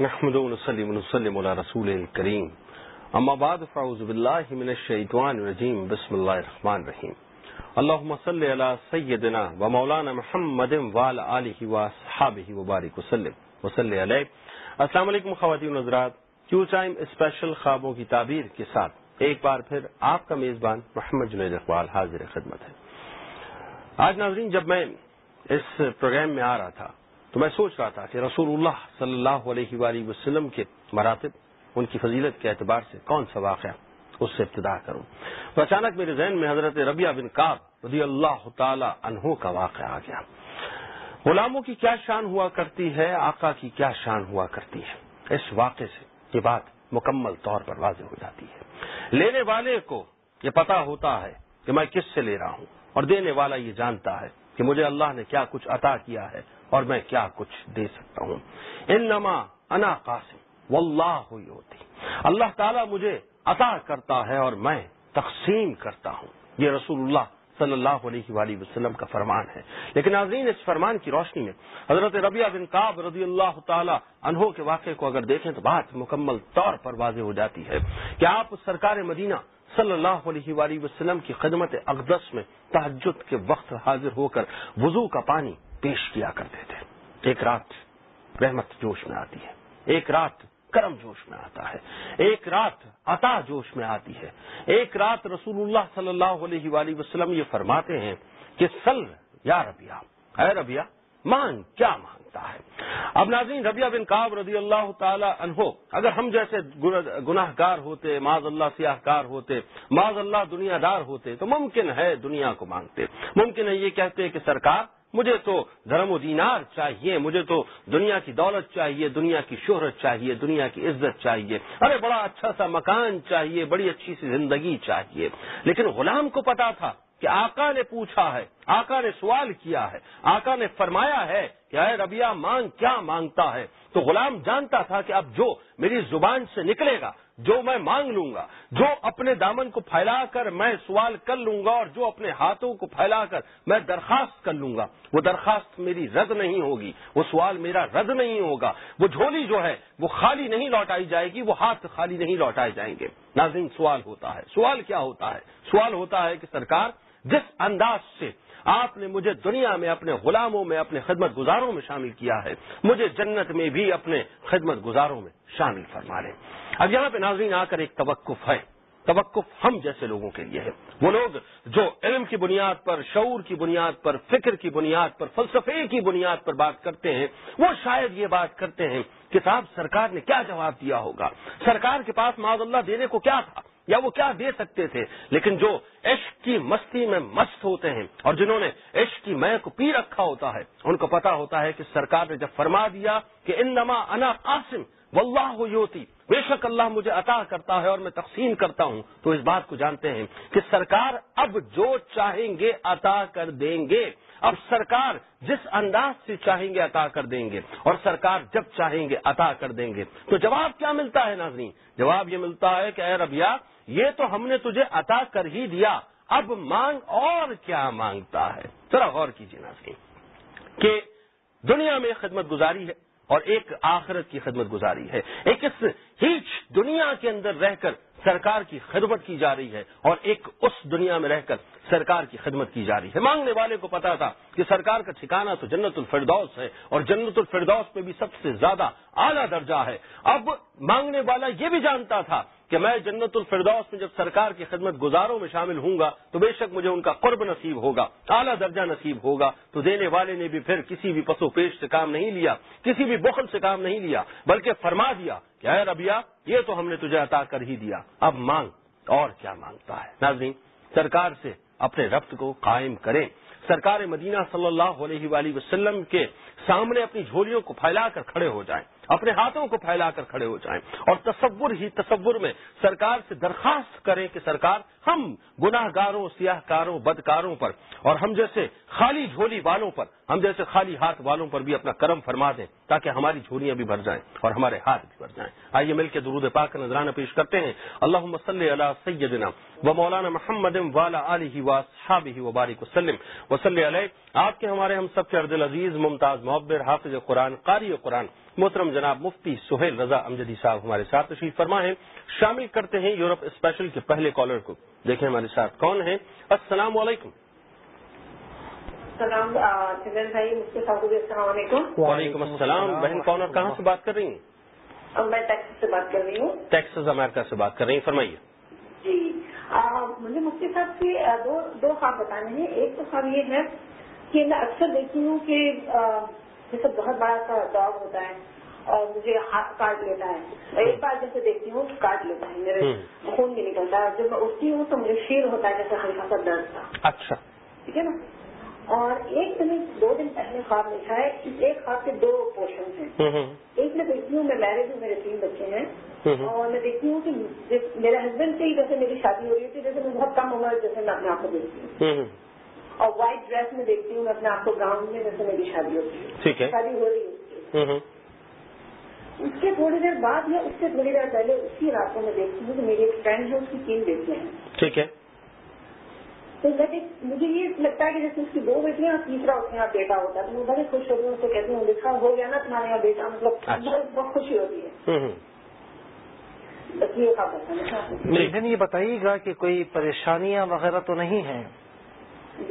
نحمد ونسلم ونسلم على رسول الكريم اما بعد، فاعوذ بالله من الشيطان الرجيم بسم الله الرحمن الرحيم اللهم صل على سيدنا ومولانا محمد وعلى اله واصحابه وبارك وسلم وصلی علیہ۔ السلام علیکم خواتین حضرات۔ کیو ٹائم اسپیشل خوابوں کی تعبیر کے ساتھ؟ ایک بار پھر آپ کا میزبان محمد جنید اقبال حاضر خدمت ہے۔ آج ناظرین، جب میں اس پروگرام میں آ رہا تھا تو میں سوچ رہا تھا کہ رسول اللہ صلی اللہ علیہ وآلہ وسلم کے مراتب، ان کی فضیلت کے اعتبار سے کون سا واقعہ اس سے ابتدا کروں۔ تو اچانک میرے ذہن میں حضرت ربیہ بن کاب رضی اللہ تعالی عنہ کا واقعہ آ گیا۔ غلاموں کی کیا شان ہوا کرتی ہے؟ آقا کی کیا شان ہوا کرتی ہے؟ اس واقعے سے یہ بات مکمل طور پر واضح ہو جاتی ہے۔ لینے والے کو یہ پتا ہوتا ہے کہ میں کس سے لے رہا ہوں اور دینے والا یہ جانتا ہے کہ مجھے اللہ نے کیا کچھ عطا کیا ہے۔ اور میں کیا کچھ دے سکتا ہوں؟ ان نما انا قاسم، واللہ ہوئی ہوتی اللہ تعالیٰ مجھے عطا کرتا ہے اور میں تقسیم کرتا ہوں۔ یہ رسول اللہ صلی اللہ علیہ وآلہ وسلم کا فرمان ہے۔ لیکن ناظرین، اس فرمان کی روشنی میں حضرت ربیہ بن کاب رضی اللہ تعالی انہوں کے واقعے کو اگر دیکھیں تو بات مکمل طور پر واضح ہو جاتی ہے کہ آپ سرکار مدینہ صلی اللہ علیہ وآلہ وسلم کی خدمت اقدس میں تحجد کے وقت حاضر ہو کر وضو کا پانی پیش کیا کرتے تھے۔ ایک رات رحمت جوش میں آتی ہے، ایک رات کرم جوش میں آتا ہے، ایک رات عطا جوش میں آتی ہے۔ ایک رات رسول اللہ صلی اللہ علیہ وآلہ وسلم یہ فرماتے ہیں کہ سل یا ربیہ اے ربیہ مانگ کیا مانگتا ہے؟ اب ناظرین ربیہ بن کاب رضی اللہ تعالی عنہ، اگر ہم جیسے گناہ گار ہوتے معذ اللہ سیاہ کار ہوتے معذ اللہ دنیا دار ہوتے، تو ممکن ہے دنیا کو مانگتے۔ ممکن ہے یہ کہتے کہ سرکار مجھے تو دھرم و دینار چاہیے، مجھے تو دنیا کی دولت چاہیے، دنیا کی شہرت چاہیے، دنیا کی عزت چاہیے۔ ارے، بڑا اچھا سا مکان چاہیے، بڑی اچھی سی زندگی چاہیے۔ لیکن غلام کو پتا تھا کہ آقا نے پوچھا ہے، آقا نے سوال کیا ہے، آقا نے فرمایا ہے کہ اے ربیہ مانگ، کیا مانگتا ہے؟ تو غلام جانتا تھا کہ اب جو میری زبان سے نکلے گا جو میں مانگ لوں گا، جو اپنے دامن کو پھیلا کر میں سوال کر لوں گا اور جو اپنے ہاتھوں کو پھیلا کر میں درخواست کر لوں گا، وہ درخواست میری رد نہیں ہوگی، وہ سوال میرا رد نہیں ہوگا، وہ جھولی جو ہے وہ خالی نہیں لوٹائی جائے گی، وہ ہاتھ خالی نہیں لوٹائے جائیں گے۔ ناظرین، سوال ہوتا ہے۔ سوال کیا ہوتا ہے؟ سوال ہوتا ہے کہ سرکار، جس انداز سے آپ نے مجھے دنیا میں اپنے غلاموں میں، اپنے خدمت گزاروں میں شامل کیا ہے، مجھے جنت میں بھی اپنے خدمت گزاروں میں شامل فرما لیں۔ اب یہاں پہ ناظرین آ کر ایک توقف ہے۔ توقف ہم جیسے لوگوں کے لیے ہے۔ وہ لوگ جو علم کی بنیاد پر، شعور کی بنیاد پر، فکر کی بنیاد پر، فلسفے کی بنیاد پر بات کرتے ہیں، وہ شاید یہ بات کرتے ہیں کہ صاحب سرکار نے کیا جواب دیا ہوگا؟ سرکار کے پاس معذ اللہ دینے کو کیا تھا؟ یا وہ کیا دے سکتے تھے؟ لیکن جو عشق کی مستی میں مست ہوتے ہیں اور جنہوں نے عشق کی مہ کو پی رکھا ہوتا ہے، ان کو پتا ہوتا ہے کہ سرکار نے جب فرما دیا کہ ان انا قاسم، واللہ یوتی بے شک اللہ مجھے عطا کرتا ہے اور میں تقسیم کرتا ہوں۔ تو اس بات کو جانتے ہیں کہ سرکار اب جو چاہیں گے عطا کر دیں گے۔ اب سرکار جس انداز سے چاہیں گے عطا کر دیں گے اور سرکار جب چاہیں گے عطا کر دیں گے۔ تو جواب کیا ملتا ہے ناظرین؟ جواب یہ ملتا ہے کہ اے ربیا یہ تو ہم نے تجھے عطا کر ہی دیا۔ اب مانگ اور کیا مانگتا ہے؟ ذرا غور کیجیے ناظرین کہ دنیا میں خدمت گزاری ہے۔ اور ایک آخرت کی خدمت گزاری ہے۔ ایک اس ہیچ دنیا کے اندر رہ کر سرکار کی خدمت کی جا رہی ہے اور ایک اس دنیا میں رہ کر سرکار کی خدمت کی جا رہی ہے۔ مانگنے والے کو پتا تھا کہ سرکار کا ٹھکانہ تو جنت الفردوس ہے اور جنت الفردوس میں بھی سب سے زیادہ اعلیٰ درجہ ہے۔ اب مانگنے والا یہ بھی جانتا تھا کہ میں جنت الفردوس میں جب سرکار کی خدمت گزاروں میں شامل ہوں گا تو بے شک مجھے ان کا قرب نصیب ہوگا، اعلیٰ درجہ نصیب ہوگا۔ تو دینے والے نے بھی پھر کسی بھی پسو پیش سے کام نہیں لیا، کسی بھی بخل سے کام نہیں لیا، بلکہ فرما دیا کہ اے ربیا یہ تو ہم نے تجھے عطا کر ہی دیا۔ اب مانگ، اور کیا مانگتا ہے؟ ناظرین، سرکار سے اپنے ربط کو قائم کریں۔ سرکار مدینہ صلی اللہ علیہ وآلہ وسلم کے سامنے اپنی جھولیوں کو پھیلا کر کھڑے ہو جائیں۔ اپنے ہاتھوں کو پھیلا کر کھڑے ہو جائیں اور تصور ہی تصور میں سرکار سے درخواست کریں کہ سرکار ہم گناہ گاروں سیاہ کاروں بدکاروں پر اور ہم جیسے خالی جھولی والوں پر، ہم جیسے خالی ہاتھ والوں پر بھی اپنا کرم فرما دیں تاکہ ہماری جھولیاں بھی بھر جائیں اور ہمارے ہاتھ بھی بھر جائیں۔ آئیے مل کے درود پاک کا نذرانہ پیش کرتے ہیں۔ اللہ مسلم علیہ سیدنا و مولانا محمد والا علی و صحابی وبارک وسلم۔ وسلم علیہ آپ کے ہمارے ہم سب کے ارد العزیز ممتاز محبر، حافظ قرآن، قاری قرآن، محترم جناب مفتی سہیل رضا امجدی صاحب ہمارے ساتھ تشریف فرما ہے۔ شامل کرتے ہیں یورپ اسپیشل کے پہلے کالر کو۔ دیکھیں ہمارے ساتھ کون ہیں؟ السلام علیکم۔ السلام بھائی السلام علیکم۔ وعلیکم السلام۔ بہن کون اور کہاں سے بات کر رہی ہیں؟ میں ٹیکس سے بات کر رہی ہوں۔ ٹیکسز امریکہ سے بات کر رہی ہیں۔ فرمائیے۔ جی مجھے مفتی صاحب سے دو دو خواب بتانے ہیں۔ ایک تو خواب یہ ہے کہ میں اکثر دیکھتی ہوں کہ جیسے بہت بڑا سا ڈاگ ہوتا ہے۔ اور مجھے ہاتھ کاٹ لیتا ہے۔ ایک بار جیسے دیکھتی ہوں کاٹ لیتا ہے۔ میرے خون بھی نکلتا ہے۔ جب میں اٹھتی ہوں تو مجھے فیل ہوتا ہے جیسے ہلکا سا درد تھا۔ اچھا۔ ٹھیک ہے نا؟ اور ایک دن دو دن پہلے خواب لکھا ہے ایک خواب کے دو پورشن ہیں۔ ایک میں دیکھتی ہوں میں میرج ہوں میرے تین بچے ہیں۔ اور میں دیکھتی ہوں کہ میرے ہسبینڈ سے ہی جیسے میری شادی ہو رہی تھی جیسے میں بہت کم عمر جیسے میں اپنے آپ کو دیکھتی ہوں۔ اور وائٹ ڈریس میں دیکھتی ہوں میں اپنے آپ کو گراؤنڈ میں جیسے میری شادی ہوتی ہے۔ شادی ہو رہی ہے۔ اس کے تھوڑی دیر بعد یا اس سے تھوڑی دیر پہلے اسی راتوں میں دیکھتی ہوں کہ میری ایک فرینڈ ہے اس کی تین بیٹیاں ہیں۔ ٹھیک ہے۔ تو مجھے یہ لگتا ہے کہ جیسے اس کی دو بیٹیاں اور تیسرا اس کے یہاں بیٹا ہوتا ہے تو میں بڑے خوش ہوتی ہوں اس کو کہتی ہوں لکھا ہو گیا نا تمہارے یہاں بیٹا مطلب اچھا۔ بہت خوشی ہوتی ہے۔ بس یہ یہ بتائیے گا کہ کوئی پریشانیاں وغیرہ تو نہیں ہیں؟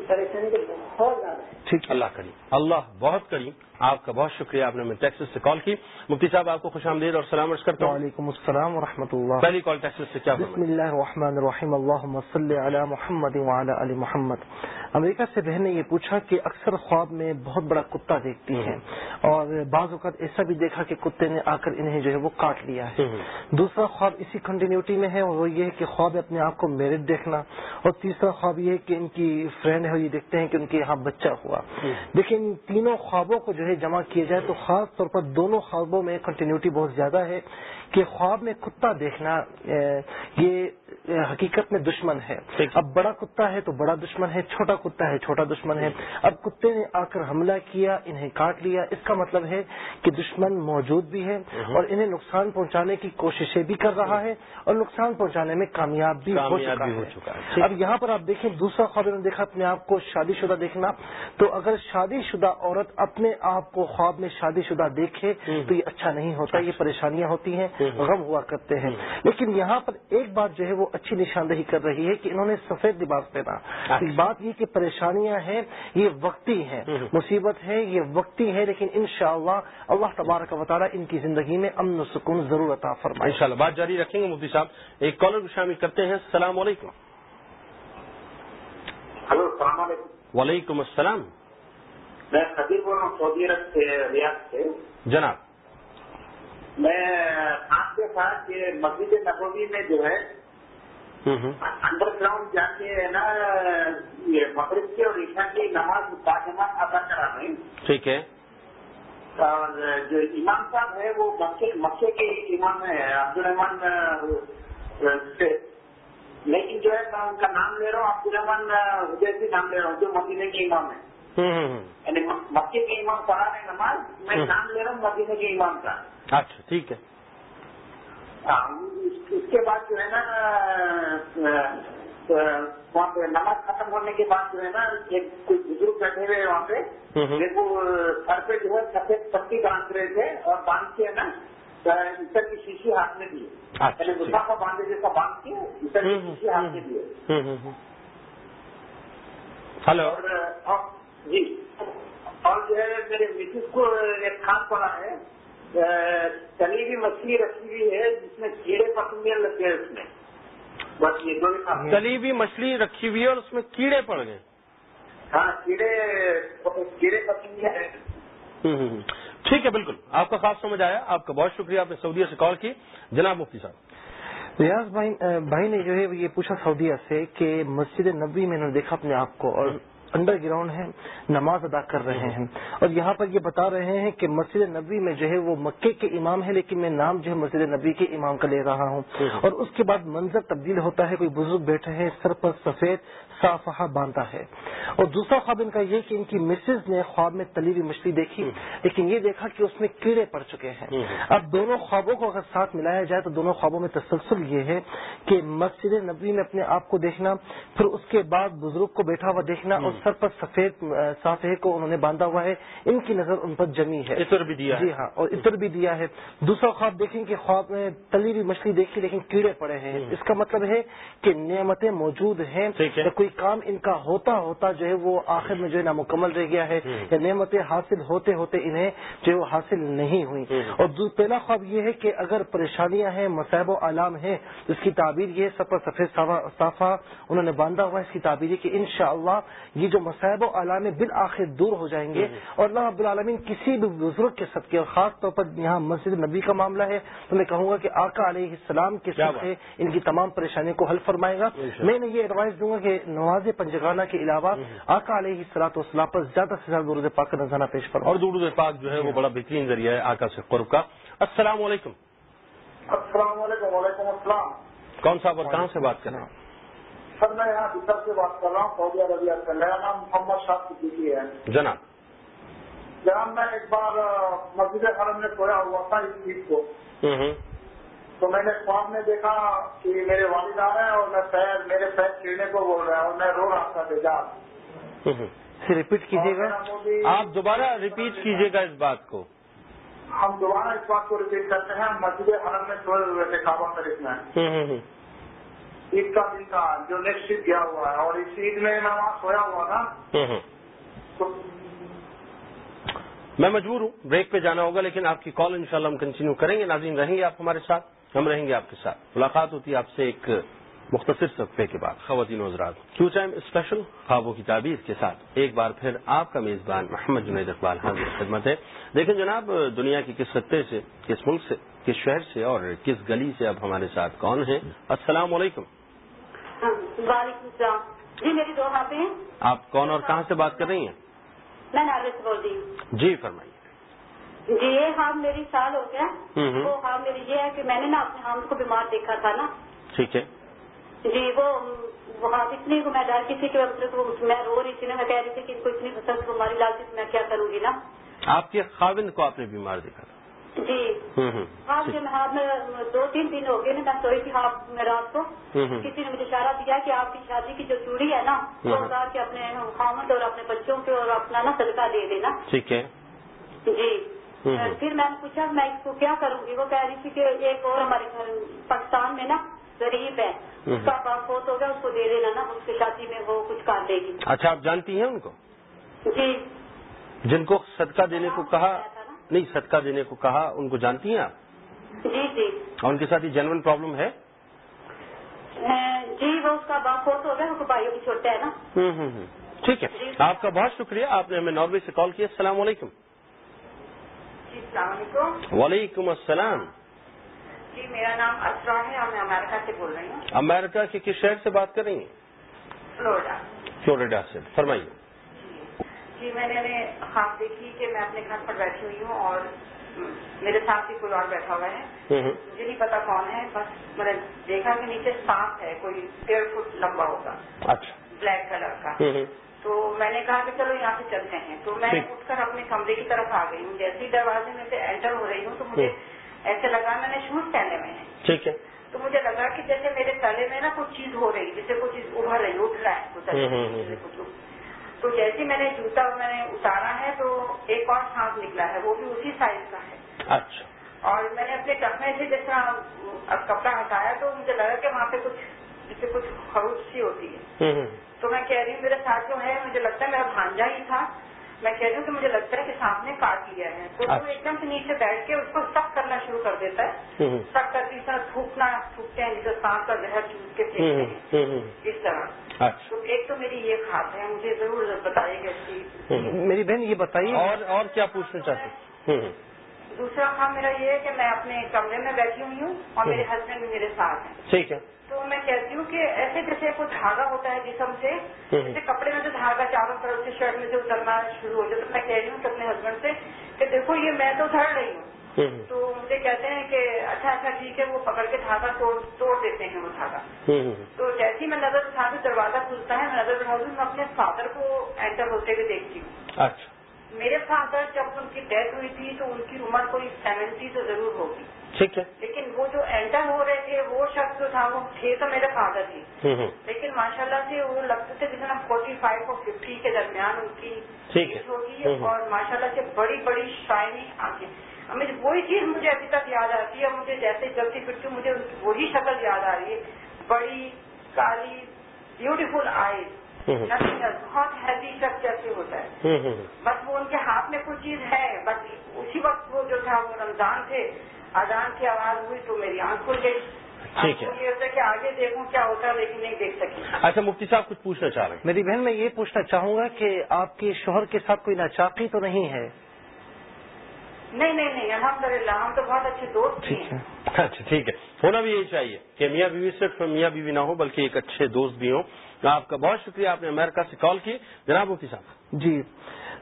پریشانی تو بہت زیادہ ہے۔ ٹھیک اللہ کریم۔ اللہ بہت کریم۔ آپ کا بہت شکریہ۔ آپ نے ہمیں ٹیکسس سے کال کی۔ مفتی صاحب آپ کو خوش آمدید اور سلام عرض کرتا ہوں۔ وعلیکم السلام و اللہ۔ پہلی کال ٹیکسس سے کیا بسم اللہ الرحمن الرحیم۔ اللہم صلی علی محمد وعلی علی محمد۔ امریکہ سے بہن نے یہ پوچھا کہ اکثر خواب میں بہت بڑا کتا دیکھتی ہیں۔ اور بعض اوقات ایسا بھی دیکھا کہ کتے نے آ کر انہیں جو ہے وہ کاٹ لیا ہے۔ دوسرا خواب اسی کنٹینیوٹی میں ہے۔ اور وہ یہ ہے کہ خواب اپنے آپ کو میرٹ دیکھنا۔ اور تیسرا خواب یہ ہے کہ ان کی فرینڈ ہے یہ دیکھتے ہیں کہ ان کے یہاں بچہ ہوا۔ دیکھیں ان تینوں خوابوں کو جو ہے جمع کیا جائے تو خاص طور پر دونوں خوابوں میں کنٹینیوٹی بہت زیادہ ہے۔ کہ خواب میں کتا دیکھنا یہ حقیقت میں دشمن ہے۔ اب بڑا کتا ہے تو بڑا دشمن ہے چھوٹا کتا ہے چھوٹا دشمن ہے۔ اب کتے نے آ کر حملہ کیا انہیں کاٹ لیا۔ اس کا مطلب ہے کہ دشمن موجود بھی ہے اور انہیں نقصان پہنچانے کی کوششیں بھی کر رہا ہے اور نقصان پہنچانے میں کامیاب بھی ہو چکا ہے۔ اب یہاں پر آپ دیکھیں دوسرا خواب نے دیکھا اپنے آپ کو شادی شدہ دیکھنا۔ تو اگر شادی شدہ عورت اپنے آپ کو خواب میں شادی شدہ دیکھے تو یہ اچھا نہیں ہوتا یہ پریشانیاں ہوتی ہیں۔ غم ہوا کرتے ہیں۔ لیکن یہاں پر ایک بات جو ہے وہ اچھی نشاندہی کر رہی ہے کہ انہوں نے سفید لباس پہنا۔ اچھا۔ بات یہ کہ پریشانیاں ہیں یہ وقتی ہیں۔ مصیبت ہے یہ وقتی ہے لیکن انشاءاللہ اللہ تبارک و تعالیٰ ان کی زندگی میں امن و سکون ضرور عطا فرمائے۔ انشاءاللہ بات جاری رکھیں گے مفتی صاحب۔ ایک کالر کو شامل کرتے ہیں۔ السلام علیکم۔ ہلو السلام علیکم۔ وعلیکم السلام۔ میں خدیر بول رہا ہوں سعودی عرب سے ریاض سے۔ جناب۔ میں آپ کے ساتھ یہ مسجد نبوی میں جو ہے انڈر گراؤنڈ جا کے نا یہ مغرب کی اور عشاء کی نماز باجماعت ادا کرا رہے ہیں ٹھیک ہے۔ اور جو امام صاحب ہے وہ مکے کے امام ہے عبد الرحمان سے۔ لیکن جو ہے میں ان کا نام لے رہا ہوں عبد الرحمان حجیسی نام لے رہا ہوں جو مدینے کے امام ہے یعنی مکے کے امام پڑھا رہے نماز میں نام لے رہا ہوں مدینے کے امام کا۔ اچھا ٹھیک ہے۔ اس کے بعد جو ہے نا وہاں پہ نماز ختم ہونے کے بعد جو ہے نا ایک کچھ بزرگ بیٹھے ہوئے وہاں پہ۔ دیکھو سر پہ جو ہے سفید پٹی باندھ رہے تھے اور باندھ کے نا کی شیشی ہاتھ میں دیے اچھا، یعنی مسافہ باندھے جیسا باندھ کے عیسر کی شیشی ہاتھ میں دیے۔ ہلو۔ جی۔ اور جو ہے میرے مسز کو ایک خاص پڑا ہے۔ تلی ہوئی مچھلی رکھی ہوئی ہے جس میں کیڑے پسندے لگ گئے اس میں۔ بس یہ دو تلی ہوئی مچھلی رکھی ہوئی ہے اور اس میں کیڑے پڑ گئے۔ ہاں کیڑے کیڑے ہیں۔ ٹھیک ہے بالکل۔ آپ کا خاص سمجھ آیا۔ آپ کا بہت شکریہ آپ نے سعودیہ سے کال کی۔ جناب مفتی صاحب۔ ریاض بھائی بھائی نے جو ہے یہ پوچھا سعودیہ سے کہ مسجد نبی میں نے دیکھا اپنے آپ کو اور انڈر گراؤنڈ ہیں، نماز ادا کر رہے ہیں۔ اور یہاں پر یہ بتا رہے ہیں کہ مسجد نبی میں جو ہے وہ مکے کے امام ہے لیکن میں نام جو ہے مسجد نبی کے امام کا لے رہا ہوں۔ اور اس کے بعد منظر تبدیل ہوتا ہے، کوئی بزرگ بیٹھے ہیں سر پر سفید صافہ باندھا ہے۔ اور دوسرا خواب ان کا یہ کہ ان کی مسز نے خواب میں تلی ہوئی مچھلی دیکھی، لیکن یہ دیکھا کہ اس میں کیڑے پڑ چکے ہیں۔ اب دونوں خوابوں کو اگر ساتھ ملایا جائے تو دونوں خوابوں میں تسلسل یہ ہے کہ مسجد نبی میں اپنے آپ کو دیکھنا، پھر اس کے بعد بزرگ کو بیٹھا ہوا دیکھنا اور سر پر سفید صافحے کو انہوں نے باندھا ہوا ہے۔ ان کی نظر ان پر جمی ہے۔ عطر بھی دیا جی ہاں اور عطر بھی دیا ہے۔ دوسرا خواب دیکھیں کہ خواب میں تلی ہوئی مچھلی دیکھی لیکن کیڑے پڑے ہیں۔ اس کا مطلب ہے کہ نعمتیں موجود ہیں۔ کوئی کام ان کا ہوتا ہوتا جو ہے وہ آخر میں جو ہے نامکمل رہ گیا ہے۔ یا نعمتیں حاصل ہوتے ہوتے انہیں جو ہے وہ حاصل نہیں ہوئی اور پہلا خواب یہ ہے کہ اگر پریشانیاں ہیں مسائب و علام ہیں اس کی تعبیر یہ سب پر سفید صافہ انہوں نے باندھا ہوا ہے۔ اس کی تعبیر ہے کہ انشاءاللہ یہ جو مسائب و علام بالآخر دور ہو جائیں گے اور اللہ عبد العالمین کسی بھی بزرگ کے صدقے اور خاص طور پر یہاں مسجد نبی کا معاملہ ہے تو میں کہوں گا کہ آقا علیہ السلام کے صدقے ان کی تمام پریشانیوں کو حل فرمائے گا۔ میں نے یہ ایڈوائز دوں گا کہ نواز پنجگانہ کے علاوہ آقا علیہ السلاط والسلام پر زیادہ سے زیادہ درود پاک کا نظرانہ پیش فرما اور درود پاک جو ہے وہ بڑا بہترین ذریعہ ہے آقا سے قرب کا۔ السلام علیکم۔ السلام علیکم وعلیکم السلام۔ کون صاحب اور کہاں سے بات کر رہے ہیں؟ سر میں یہاں بسر سے بات کر رہا ہوں سعودی عربیہ سے۔ میرا نام محمد شاہ صدیقی ہے۔ جناب۔ جناب میں ایک بار مسجد حرم میں سویا ہوا تھا اس چیز کو۔ تو میں نے خواب میں دیکھا کہ میرے والد آ رہے ہیں اور میں پیر میرے پیر چیڑنے کو بول رہا ہوں اور میں رو رہا تھا بےجار ریپیٹ کیجیے گا۔ آپ دوبارہ ریپیٹ کیجیے گا اس بات کو۔ ہم دوبارہ اس بات کو ریپیٹ کرتے ہیں۔ مسجد حرم میں سوئے ہوئے تھے کعبہ شریف میں۔ عید کا دن تھا جو نیکسٹ عید گیا ہوا ہے اور اس عید میں میں وہاں سویا ہوا تو میں مجبور ہوں بریک پہ جانا ہوگا لیکن آپ کی کال انشاءاللہ ہم کنٹینیو کریں گے۔ ناظرین رہیں گے آپ ہمارے ساتھ؟ ہم رہیں گے آپ کے ساتھ۔ ملاقات ہوتی ہے آپ سے ایک مختصر صفحے کے بعد۔ خواتین حضرات کیو ٹائم اسپیشل خوابوں کی تعبیر کے ساتھ۔ ایک بار پھر آپ کا میزبان محمد جنید اقبال حاضر خدمت ہے۔ دیکھیں جناب دنیا کے کس خطے سے کس ملک سے کس شہر سے اور کس گلی سے اب ہمارے ساتھ کون ہیں؟ السلام علیکم۔ وعلیکم السلام جی میری دو ہاتھ ہیں۔ آپ کون اور کہاں سے بات کر رہی ہیں؟ میں ناگے سے بول رہی ہوں۔ جی فرمائیے۔ جی یہ خواب میری سال ہو گیا۔ وہ خواب میری یہ ہے کہ میں نے نا اپنے ہاتھ کو بیمار دیکھا تھا نا۔ ٹھیک ہے۔ جی وہ وہاں اتنی کو میں ڈر کی تھی کہ میں رو رہی تھی نا۔ میں کہہ رہی تھی کہ ان کو اتنی پسند بیماری ڈالتی تو میں کیا کروں گی نا؟ آپ کے خاوند کو آپ نے بیمار دیکھا تھا۔ جی۔ جو میں دو تین دن ہو گئے نا میں سوئی تھی خواب میں رات کو کسی نے مجھے اشارہ دیا کہ آپ کی شادی کی جو چوڑی ہے نا وہ اتار کے اپنے خامد اور اپنے بچوں کے اور اپنا نا صدقہ دے دینا۔ ٹھیک ہے۔ جی۔ پھر میں نے پوچھا میں اس کو کیا کروں گی؟ وہ کہہ رہی تھی کہ ایک اور ہمارے گھر پاکستان میں نا غریب ہے اس کا پاسپورٹ ہو گیا اس کو دے دینا نا اس کی شادی میں وہ کچھ کر دے گی۔ اچھا آپ جانتی ہیں ان کو؟ جی۔ جن کو صدقہ دینے کو کہا نہیں صدقہ دینے کو کہا ان کو جانتی ہیں آپ؟ جی جی۔ اور ان کے ساتھ یہ جنون پرابلم ہے؟ جی وہ اس کا ہو گیا وہ بھائیوں کی چھوٹا ہے نا۔ ٹھیک ہے۔ آپ کا بہت شکریہ آپ نے ہمیں ناروے سے کال کیا۔ السلام علیکم۔ جی السلام علیکم۔ وعلیکم السلام۔ جی میرا نام اسرا ہے اور میں امریکہ سے بول رہی ہوں۔ امریکہ کے کس شہر سے بات کر رہی ہیں؟ فلوریڈا۔ فلوریڈا سے۔ فرمائیے۔ جی میں نے خواب دیکھی کہ میں اپنے گھر پر بیٹھی ہوئی ہوں اور میرے ساتھ بھی کوئی اور بیٹھا ہوا ہے۔ مجھے نہیں پتا کون ہے بس میں نے دیکھا کہ نیچے سانپ ہے کوئی ڈیڑھ فٹ لمبا ہوگا۔ اچھا۔ بلیک کلر کا۔ تو میں نے کہا کہ چلو یہاں سے چلتے ہیں۔ تو میں اٹھ کر اپنے کمرے کی طرف آ گئی ہوں۔ جیسے ہی دروازے میں سے انٹر ہو رہی ہوں تو مجھے ایسے لگا میں نے شوز پہنے ہوئے ہیں۔ ٹھیک ہے۔ تو مجھے لگا کہ جیسے میرے تلے میں نا کچھ چیز ہو رہی جیسے کچھ چیز ابھر رہی اٹھ رہا ہے کچھ کچھ تو جیسے میں نے جوتا میں نے اتارا ہے تو ایک اور سانپ نکلا ہے وہ بھی اسی سائز کا ہے۔ اچھا۔ اور میں نے اپنے ٹکنے سے جس طرح کپڑا ہٹایا تو مجھے لگا کہ وہاں پہ کچھ جیسے کچھ خروش سی ہوتی ہے۔ تو میں کہہ رہی ہوں میرے ساتھ جو ہے مجھے لگتا ہے میرا بھانجا ہی تھا۔ میں کہہ رہی ہوں کہ مجھے لگتا ہے کہ سانپ نے کاٹ لیا ہے۔ تو وہ ایک دم سے نیچے بیٹھ کے اس کو سخت کرنا شروع کر دیتا ہے۔ سخت کر کے اس طرح تھوکنا تھوکتے ہیں جسے سانپ کا زہر چوس کے پھینکتے ہیں۔ اس طرح۔ تو ایک تو میری یہ خواب ہے مجھے ضرور بتائیے گا میری بہن یہ بتائیے۔ اور اور کیا پوچھنا چاہتے ہیں؟ دوسرا خواب میرا یہ ہے کہ میں اپنے کمرے میں بیٹھی ہوئی ہوں اور میرے ہسبینڈ بھی میرے ساتھ ہیں۔ ٹھیک ہے۔ تو میں کہتی ہوں کہ ایسے جیسے کوئی دھاگا ہوتا ہے جسم سے جیسے کپڑے میں سے دھاگا چاروں طرف سے شرٹ میں سے اترنا شروع ہو جائے تو میں کہہ رہی ہوں کہ اپنے ہسبینڈ سے کہ دیکھو یہ میں تو اتر رہی ہوں۔ تو مجھے کہتے ہیں کہ اچھا اچھا ٹھیک ہے وہ پکڑ کے دھاگا توڑ دیتے ہیں وہ دھاگا۔ تو جیسے ہی میں نظر اٹھا کے دروازہ کھلتا ہے میں نظر اٹھا دوں میں اپنے فادر کو انٹر ہوتے ہوئے دیکھتی ہوں۔ اچھا۔ میرے فادر جب ان کی ڈیتھ ہوئی تھی تو ان کی عمر کوئی سیونٹی تو ضرور ہوگی. ٹھیک ہے. لیکن وہ جو انٹر ہو رہے تھے وہ شخص جو تھا وہ تھے تو میرے فادر تھے لیکن ماشاء اللہ سے وہ لگتے تھے جتنا فورٹی فائیو اور ففٹی کے درمیان ان کی ہوگی اور ماشاء اللہ سے بڑی بڑی شائنی آنکھیں مجھے وہی چیز مجھے ابھی تک یاد آتی ہے مجھے جیسے چلتی پھرتی ہوں مجھے وہی شکل یاد آ رہی ہے. بڑی کالی بیوٹیفل آئیز بہت ہیلدی شخص جیسے ہوتا ہے۔ بس وہ ان کے ہاتھ میں کوئی چیز ہے بس اسی وقت وہ جو تھا وہ رمضان تھے آزان کی آواز ہوئی تو میری آنکھ کھل گئی۔ ٹھیک ہے۔ ہے کہ آگے دیکھوں کیا ہوتا ہے لیکن نہیں دیکھ سکی۔ اچھا مفتی صاحب کچھ پوچھنا چاہ رہے ہیں۔ میری بہن میں یہ پوچھنا چاہوں گا کہ آپ کے شوہر کے ساتھ کوئی ناچاقی تو نہیں ہے؟ نہیں نہیں نہیں الحمد للہ ہم تو بہت اچھے دوست ہیں۔ اچھا ٹھیک ہے۔ ہونا بھی یہی چاہیے کہ میاں بیوی صرف میاں بیوی نہ ہو بلکہ ایک اچھے دوست بھی ہوں۔ آپ کا بہت شکریہ آپ نے امریکہ سے کال کی۔ جناب مفتی صاحب۔ جی۔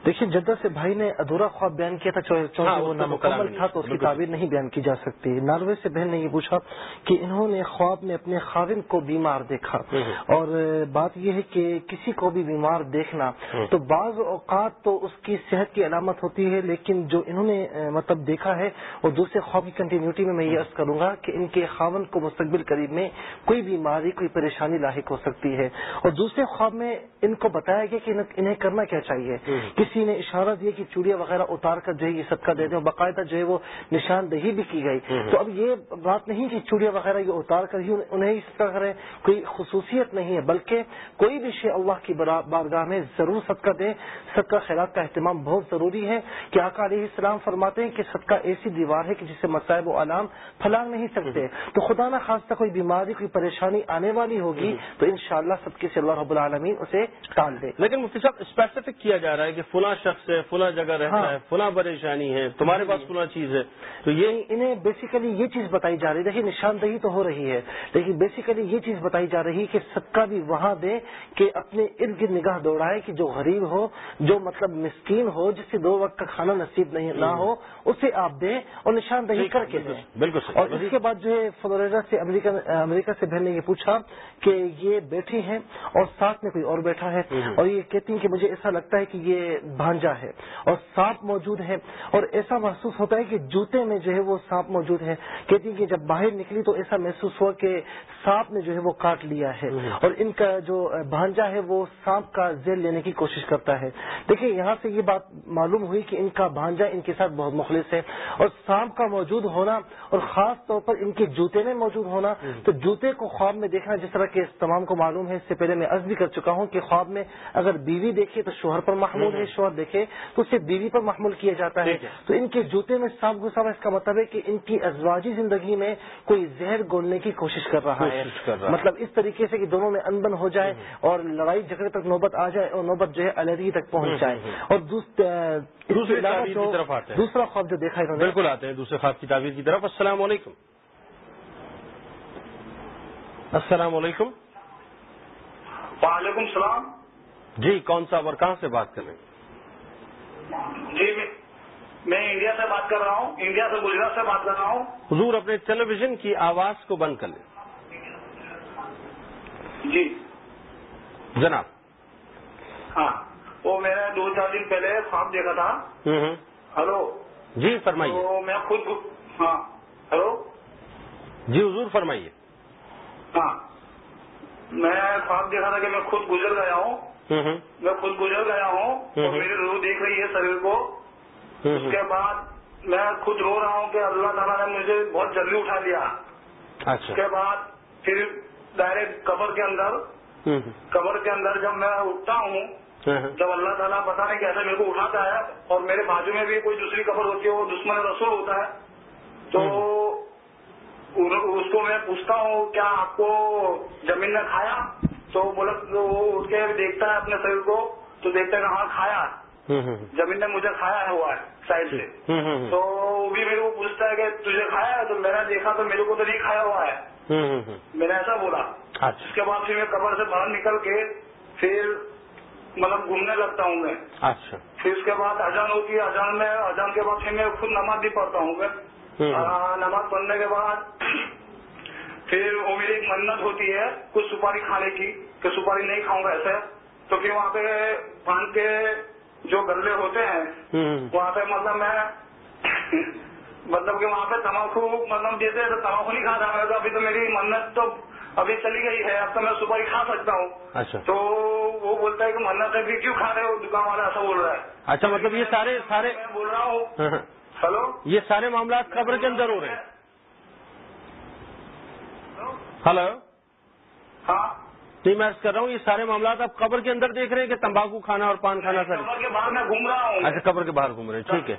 دیکھیے جدہ سے بھائی نے ادھورا خواب بیان کیا تھا ہاں، وہ نامکمل تھا تو اس کی تعبیر نہیں بیان کی جا سکتی۔ ناروے سے بہن نے یہ پوچھا کہ انہوں نے خواب میں اپنے خاوند کو بیمار دیکھا۔ اور بات یہ ہے کہ کسی کو بھی بیمار دیکھنا تو بعض اوقات تو اس کی صحت کی علامت ہوتی ہے لیکن جو انہوں نے مطلب دیکھا ہے وہ دوسرے خواب کی کنٹینیوٹی میں میں یہ عرض کروں گا کہ ان کے خاون کو مستقبل قریب میں کوئی بیماری کوئی پریشانی لاحق ہو سکتی ہے۔ اور دوسرے خواب میں ان کو بتایا گیا کہ انہیں کرنا کیا چاہیے۔ کسی نے اشارہ دیا کہ چوڑیاں وغیرہ اتار کر جو ہے یہ صدقہ دے دیں باقاعدہ جو ہے وہ نشاندہی بھی کی گئی۔ تو اب یہ بات نہیں کہ چوڑیاں وغیرہ یہ اتار کر ہی انہیں ہی صدقہ کریں کوئی خصوصیت نہیں ہے بلکہ کوئی بھی شے اللہ کی بارگاہ میں ضرور صدقہ دیں صدقہ خیرات کا اہتمام بہت ضروری ہے کہ آقا علیہ السلام فرماتے ہیں کہ صدقہ ایسی دیوار ہے کہ جسے مسائب و علام پھلانگ نہیں سکتے۔ تو خدا نہ خاص کوئی بیماری کوئی پریشانی آنے والی ہوگی تو انشاءاللہ شاء صدقے سے اللہ رب العالمین اسے ٹال دے۔ لیکن مفتی صاحب اسپیسیفک کیا جا رہا ہے کہ فلاں شخص ہے فلاں جگہ رہتا ہاں۔ ہے فلاں پریشانی ہے تمہارے پاس فلاں چیز ہے۔ تو یہ انہیں بیسیکلی یہ چیز بتائی جا رہی ہے۔ دیکھیے نشاندہی تو ہو رہی ہے لیکن بیسیکلی یہ چیز بتائی جا رہی ہے کہ صدقہ بھی وہاں دے کہ اپنے ارد گرد نگاہ دوڑائے کہ جو غریب ہو جو مطلب مسکین ہو جس سے دو وقت کا کھانا نصیب نہیں نہ ہو اسے آپ دیں اور نشاندہی کر کے دیں۔ بالکل اور اس کے بعد جو ہے فلوریڈا سے امریکہ سے بہن نے یہ پوچھا کہ یہ بیٹھی ہیں اور ساتھ میں کوئی اور بیٹھا ہے اور یہ کہتی ہیں کہ مجھے ایسا لگتا ہے کہ یہ بھانجا ہے اور سانپ موجود ہے اور ایسا محسوس ہوتا ہے کہ جوتے میں جو ہے وہ سانپ موجود ہے کہتی کہ جب باہر نکلی تو ایسا محسوس ہوا کہ سانپ نے جو ہے وہ کاٹ لیا ہے اور ان کا جو بھانجا ہے وہ سانپ کا زیر لینے کی کوشش کرتا ہے۔ دیکھیں یہاں سے یہ بات معلوم ہوئی کہ ان کا بھانجا ان کے ساتھ بہت مخلص ہے اور سانپ کا موجود ہونا اور خاص طور پر ان کے جوتے میں موجود ہونا تو جوتے کو خواب میں دیکھنا جس طرح کہ تمام کو معلوم ہے اس سے پہلے میں عرض بھی کر چکا ہوں کہ خواب میں اگر بیوی دیکھے تو شوہر پر محمول ہے شوہر دیکھے تو اسے بیوی پر محمول کیا جاتا ہے تو ان کے جوتے میں سانپ گسا اس کا مطلب ہے کہ ان کی ازواجی زندگی میں کوئی زہر گولنے کی کوشش کر رہا ہے۔ مطلب اس طریقے سے کہ دونوں میں انبن ہو جائے اور لڑائی جھگڑے تک نوبت آ جائے اور نوبت جو ہے علیحدگی تک پہنچ جائے۔ اور دوسرا خواب جو دیکھا ہے بالکل آتے ہیں۔ دوسرے خواب کی تعبیر کی طرف۔ السلام علیکم۔ السلام علیکم۔ وعلیکم السلام۔ جی کون سا اور کہاں سے بات کر رہے ہیں؟ جی میں انڈیا سے بات کر رہا ہوں انڈیا سے گجرات سے بات کر رہا ہوں۔ حضور اپنے ٹیلی ویژن کی آواز کو بند کر لیں۔ جی۔ جناب۔ ہاں وہ میں نے دو چار دن پہلے خواب دیکھا تھا۔ ہلو۔ جی فرمائیے۔ تو میں خود ہاں ہلو۔ جی حضور فرمائیے۔ ہاں۔ میں خواب دیکھا تھا کہ میں خود گزر گیا ہوں۔ میں خود گزر گیا ہوں اور میری روح دیکھ رہی ہے شریر کو۔ اس کے بعد میں خود رو رہا ہوں کہ اللہ تعالیٰ نے مجھے بہت جلدی اٹھا لیا۔ اچھا۔ اس کے بعد پھر ڈائریکٹ قبر کے اندر قبر کے اندر جب میں اٹھتا ہوں جب اللہ تعالیٰ پتا نہیں کیسے میرے کو اٹھاتا ہے اور میرے بازو میں بھی کوئی دوسری قبر ہوتی ہے وہ دشمن رسول ہوتا ہے تو اس کو میں پوچھتا ہوں کیا آپ کو زمین نے کھایا؟ تو وہ اٹھ کے دیکھتا ہے اپنے شریر کو تو دیکھتا ہے کہ ہاں کھایا زمین نے مجھے کھایا ہوا ہے سائڈ سے۔ تو وہ بھی میرے کو پوچھتا ہے کہ تجھے کھایا ہے؟ تو میں نے دیکھا تو میرے کو تو نہیں کھایا ہوا ہے۔ میں نے ایسا بولا۔ اچھا۔ اس کے بعد پھر میں قبر سے باہر نکل کے پھر مطلب گھومنے لگتا ہوں میں۔ اچھا۔ پھر اس کے بعد اجان ہوتی ہے اجان میں اجان کے بعد پھر میں خود نماز بھی پڑھتا ہوں میں۔ نماز پڑھنے کے بعد پھر وہ میری ایک منت ہوتی ہے کچھ سپاری کھانے کی۔ کہ سپاری نہیں کھاؤں گا ایسے تو وہاں پہ پان کے جو گلے ہوتے ہیں وہاں پہ مطلب میں مطلب کہ وہاں پہ تماکو مطلب جیسے تماکو نہیں کھاتا میں تو ابھی تو میری منت تو ابھی چلی گئی ہے اب تو میں سپاری کھا سکتا ہوں۔ اچھا۔ تو وہ بولتا ہے کہ منت ابھی کیوں کھا رہے ہو؟ دکان والا ایسا بول رہا ہے۔ اچھا مطلب یہ سارے سارے میں بول رہا ہوں۔ ہلو؟ یہ سارے معاملات قبر کے اندر ہو رہے ہیں۔ ہلو؟ ہاں۔ نہیں میں کر رہا ہوں یہ سارے معاملات آپ قبر کے اندر دیکھ رہے ہیں کہ تمباکو کھانا اور پان کھانا سر؟ کمر کے باہر میں گھوم رہا ہوں اچھا قبر کے باہر گھوم رہے ہیں ٹھیک ہے۔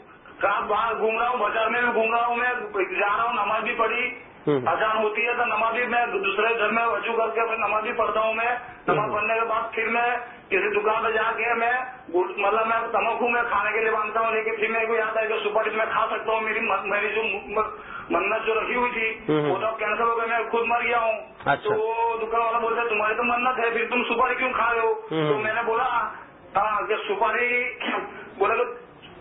باہر گھوم رہا ہوں بازار میں بھی گھوم رہا ہوں میں جا رہا ہوں نماز بھی پڑھی۔ اذان ہوتی ہے تو نماز بھی میں دوسرے گھر میں وضو کر کے پھر نماز بھی پڑھتا ہوں میں۔ نماز پڑھنے کے بعد پھر میں کسی دکان پہ جا کے میں مطلب میں تمکھو میں کھانے کے لیے باندھتا ہوں لیکن پھر میرے کو یاد ہے کہ سپر میں کھا سکتا ہوں۔ میری میری جو منت جو رکھی ہوئی تھی وہ تو کینسل ہو گئی میں خود مر گیا ہوں۔ اچھا۔ تو وہ دکان والا بولتا ہے تمہاری تو منت ہے پھر تم سپاری کیوں کھا رہے ہو؟ تو میں نے بولا ہاں کہ سپاری بولے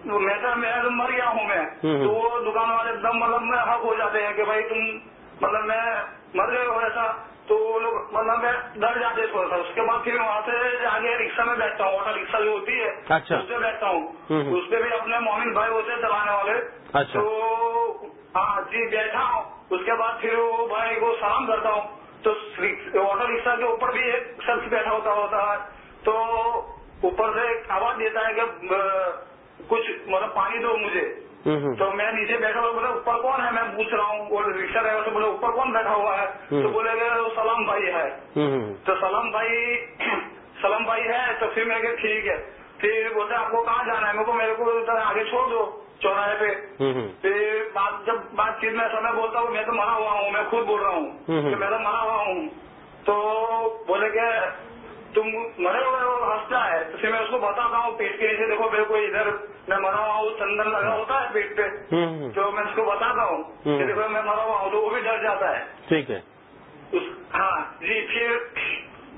تو میں تو مر گیا ہوں میں۔ تو وہ دکان والے دم مطلب میں حق ہو جاتے ہیں کہ بھائی تم مطلب میں مر گئے ہو ایسا تو وہ لوگ مطلب میں ڈر جاتے تھوڑا سا۔ اس کے بعد پھر وہاں سے آگے رکشا میں بیٹھتا ہوں آٹو رکشا جو ہوتی ہے اچھا۔ اس پہ بیٹھتا ہوں۔ اس پہ بھی اپنے مومن بھائی ہوتے ہیں چلانے والے۔ اچھا۔ تو ہاں جی بیٹھا ہوں۔ اس کے بعد پھر وہ بھائی کو سلام کرتا ہوں۔ تو آٹو رکشا کے اوپر بھی ایک شخص بیٹھا ہوتا ہوتا ہے۔ تو اوپر سے ایک آواز دیتا ہے کہ کچھ مطلب پانی دو مجھے۔ تو میں نیچے بیٹھا ہوا بولے اوپر کون ہے؟ میں پوچھ رہا ہوں وہ رکشا ڈرائیور سے بولے اوپر کون بیٹھا ہوا ہے؟ تو بولے گا سلام بھائی ہے۔ تو سلام بھائی سلام بھائی ہے تو پھر میں کہ ٹھیک ہے۔ پھر بولتے آپ کو کہاں جانا ہے؟ میرے کو میرے کو آگے چھوڑ دو چوراہے پہ۔ پھر بات جب بات چیت میں سمے بولتا ہوں میں تو مرا ہوا ہوں میں خود بول رہا ہوں کہ میں تو مرا ہوا ہوں۔ تو بولے کہ تم مرے ہوئے ہو ہنستا ہے؟ تو پھر میں اس کو بتاتا ہوں پیٹ کے نیچے دیکھو میرے کو ادھر میں مرا ہوا ہوں چندن لگا ہوتا ہے پیٹ پہ۔ تو میں اس کو بتاتا ہوں کہ دیکھو میں مرا ہوا ہوں تو وہ بھی ڈر جاتا ہے۔ ٹھیک ہے۔ ہاں جی پھر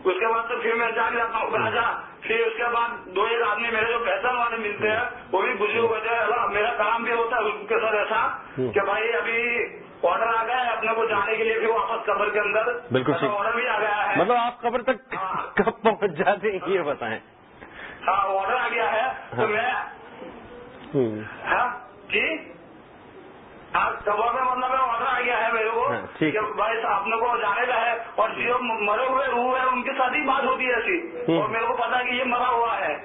اس کے بعد تو پھر میں جاگ جاتا ہوں راجا پھر اس کے بعد دو ایک آدمی میرے جو پہچان والے ملتے ہیں وہ بھی بزرگ ہوتے ہیں میرا کام بھی ہوتا ہے ان کے ساتھ ایسا کہ بھائی ابھی آرڈر آ گیا ہے اپنے کو جانے کے لیے پھر واپس قبر کے اندر۔ بالکل آرڈر بھی آ گیا ہے۔ مطلب آپ قبر تک کب پہنچ جاتے ہیں یہ بتائیں۔ ہاں آرڈر آ گیا ہے۔ تو میں ہاں جی؟ میں مطلب آرڈر آ گیا ہے میرے کو۔ کہ بھائی اپنے کو جانے کا ہے اور جو مرے ہوئے روح ہے ان کے ساتھ ہی بات ہوتی ہے ایسی۔ اور میرے کو پتا کہ یہ مرا ہوا ہے۔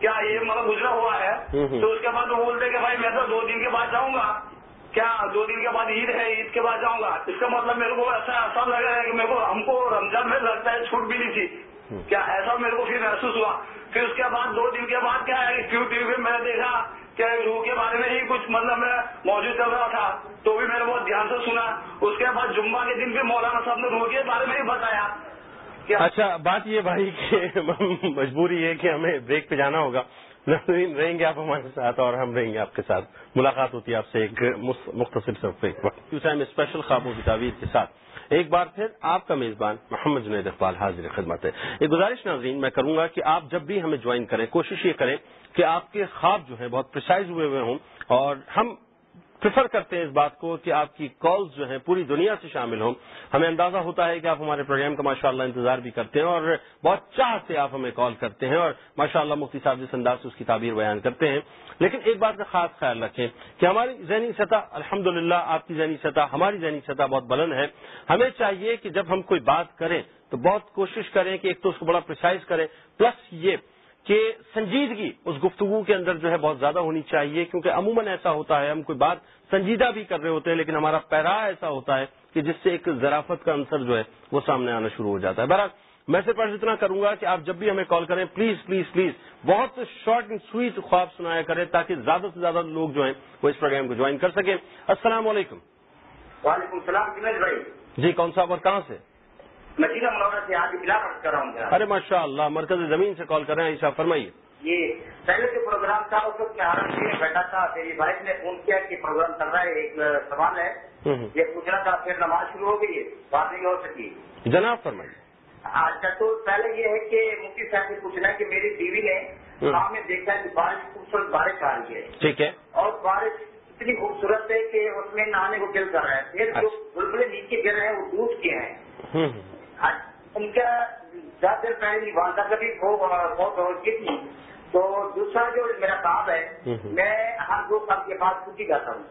کیا یہ مطلب گزرا ہوا ہے؟ تو اس کے بعد وہ بولتے کہ بھائی میں تو دو دن کے بعد جاؤں گا۔ کیا دو دن کے بعد عید ہے؟ عید کے بعد جاؤں گا۔ اس کا مطلب میرے کو ایسا ایسا لگ رہا ہے کہ میرے کو ہم کو رمضان میں لگتا ہے چھوٹ بھی نہیں تھی۔ کیا ایسا میرے کو پھر محسوس ہوا۔ پھر اس کے بعد دو دن کے بعد کیا ہے ٹی وی پہ میں نے دیکھا کہ روح کے بارے میں ہی کچھ مطلب میں موجود چل رہا تھا تو بھی میں نے بہت دھیان سے سنا۔ اس کے بعد جمعہ کے دن بھی مولانا صاحب نے روح کے بارے میں ہی بتایا۔ اچھا بات یہ بھائی کہ مجبوری ہے کہ ہمیں بریک پہ جانا ہوگا۔ نظرین رہیں گے آپ ہمارے ساتھ اور ہم رہیں گے آپ کے ساتھ۔ ملاقات ہوتی ہے آپ سے ایک مختصر صفحے اسپیشل خوابوں کی تعویر کے ساتھ۔ ایک بار پھر آپ کا میزبان محمد جنید اقبال حاضر خدمت ہے۔ ایک گزارش ناظرین، میں کروں گا کہ آپ جب بھی ہمیں جوائن کریں، کوشش یہ کریں کہ آپ کے خواب جو ہیں بہت پرسائز ہوئے ہوئے ہوں اور ہم پریفر کرتے ہیں اس بات کو کہ آپ کی کالز جو ہیں پوری دنیا سے شامل ہوں۔ ہمیں اندازہ ہوتا ہے کہ آپ ہمارے پروگرام کا ماشاء اللہ انتظار بھی کرتے ہیں اور بہت چاہ سے آپ ہمیں کال کرتے ہیں اور ماشاء اللہ مفتی صاحب جس انداز سے اس کی تعبیر بیان کرتے ہیں۔ لیکن ایک بات کا خاص خیال رکھیں کہ ہماری ذہنی سطح الحمد آپ کی ذہنی سطح، ہماری ذہنی سطح بہت بلند ہے۔ ہمیں چاہیے کہ جب ہم کوئی بات کریں تو بہت کوشش کریں کہ ایک تو اس کو بڑا پرسائز کریں۔ پلس یہ کہ سنجیدگی اس گفتگو کے اندر جو ہے بہت زیادہ ہونی چاہیے، کیونکہ عموماً ایسا ہوتا ہے، ہم کوئی بات سنجیدہ بھی کر رہے ہوتے ہیں، لیکن ہمارا پیرا ایسا ہوتا ہے کہ جس سے ایک ذرافت کا عنصر جو ہے وہ سامنے آنا شروع ہو جاتا ہے۔ بہرحال میں صرف اتنا کروں گا کہ آپ جب بھی ہمیں کال کریں پلیز پلیز پلیز بہت شارٹ اینڈ سویٹ خواب سنایا کریں تاکہ زیادہ سے زیادہ لوگ جو ہیں وہ اس پروگرام کو جوائن کر سکیں۔ السلام علیکم۔ وعلیکم السلام بھائی۔ جی کون صاحب اور کہاں سے؟ میں منورہ سے آج کر رہا ہوں ارے ماشاء اللہ مرکز زمین سے کال کر رہے ہیں عیشا فرمائیے۔ یہ پہلے جو پروگرام تھا اس وقت میں بیٹھا تھا میری وائف نے فون کیا کہ پروگرام چل رہا ہے ایک سوال ہے۔ یہ پوچھنا تھا پھر نماز شروع ہو گئی ہے بات نہیں ہو سکی۔ جناب فرمائیے۔ اچھا تو پہلے یہ ہے کہ مفتی صاحب سے پوچھنا ہے کہ میری بیوی نے خواب میں دیکھا کہ بارش خوبصورت بارش آ رہی ہے۔ ٹھیک ہے۔ اور بارش اتنی خوبصورت ہے کہ اس میں نہانے کو دل کر رہا ہے۔ پھر جو بلبلے نیچے گر رہے ہیں وہ ڈوب کے ہیں۔ ان کا زیادہ دیر پہلے والدہ کا بھی بہت کی تھی تو دوسرا جو میرا کام ہے میں ہر دو سال کے بعد چھٹی جاتا ہوں۔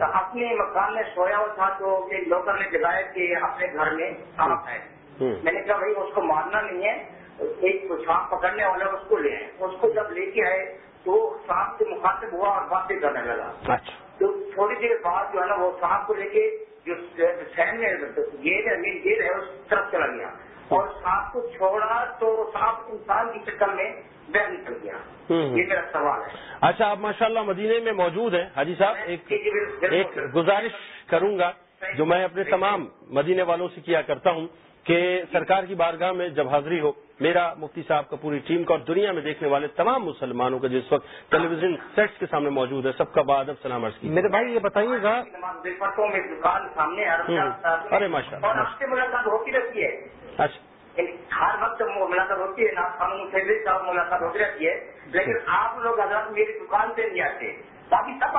اپنے مکان میں سویا ہوا تھا تو لوکل نے جگایا کہ اپنے گھر میں سانپ ہے میں نے کہا بھائی اس کو مارنا نہیں ہے ایک سانپ پکڑنے والا اس کو لے آئے۔ اس کو جب لے کے آئے تو سانپ سے مخاطب ہوا اور باتیں کرنے لگا۔ تو تھوڑی دیر بعد جو ہے نا وہ سانپ کو لے کے جو سین میں گیر ہے مین گیر ہے اس طرف چلا گیا۔ اور سانپ کو چھوڑا تو سانپ انسان کی شکل میں بہ نکل گیا۔ یہ میرا سوال ہے۔ اچھا آپ ماشاء اللہ مدینے میں موجود ہیں حاجی صاحب ایک گزارش کروں گا جو میں اپنے تمام مدینے والوں سے کیا کرتا ہوں۔ کہ سرکار کی بارگاہ میں جب حاضری ہو میرا مفتی صاحب کا پوری ٹیم کا اور دنیا میں دیکھنے والے تمام مسلمانوں کا جس وقت ٹیلی ویژن سیٹس کے سامنے موجود ہے سب کا بعد اب سلام عرض کی میرے بھائی یہ بتائیے گا۔ میں دکان سامنے ارے ماشاء اللہ ہوتی رہتی ہے۔ اچھا۔ ہر وقت ملاقات ہوتی ہے سے ملاقات ہوتی رہتی ہے لیکن آپ لوگ حضرت میری دکان پہ نہیں آتے۔ باقی سب